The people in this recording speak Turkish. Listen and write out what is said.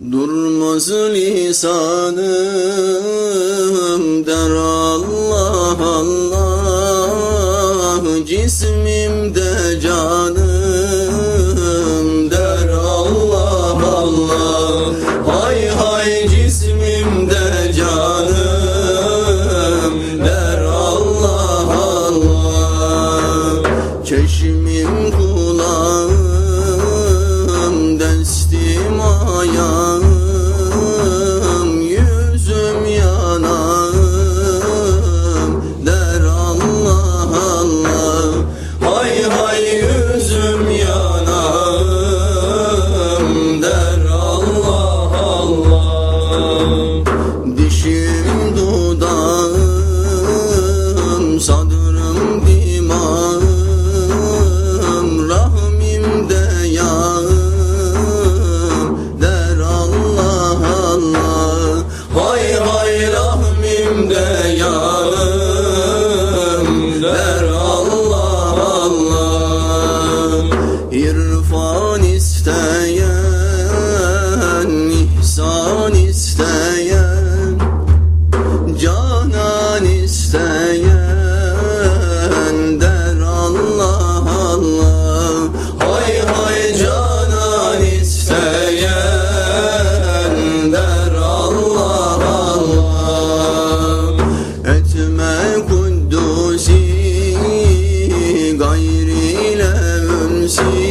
Durmaz lisanım der Allah Allah Cismimde canım der Allah Allah Hay hay cismimde canım der Allah Allah Çeşmim kulağım destim ayağım gönlümde ya see.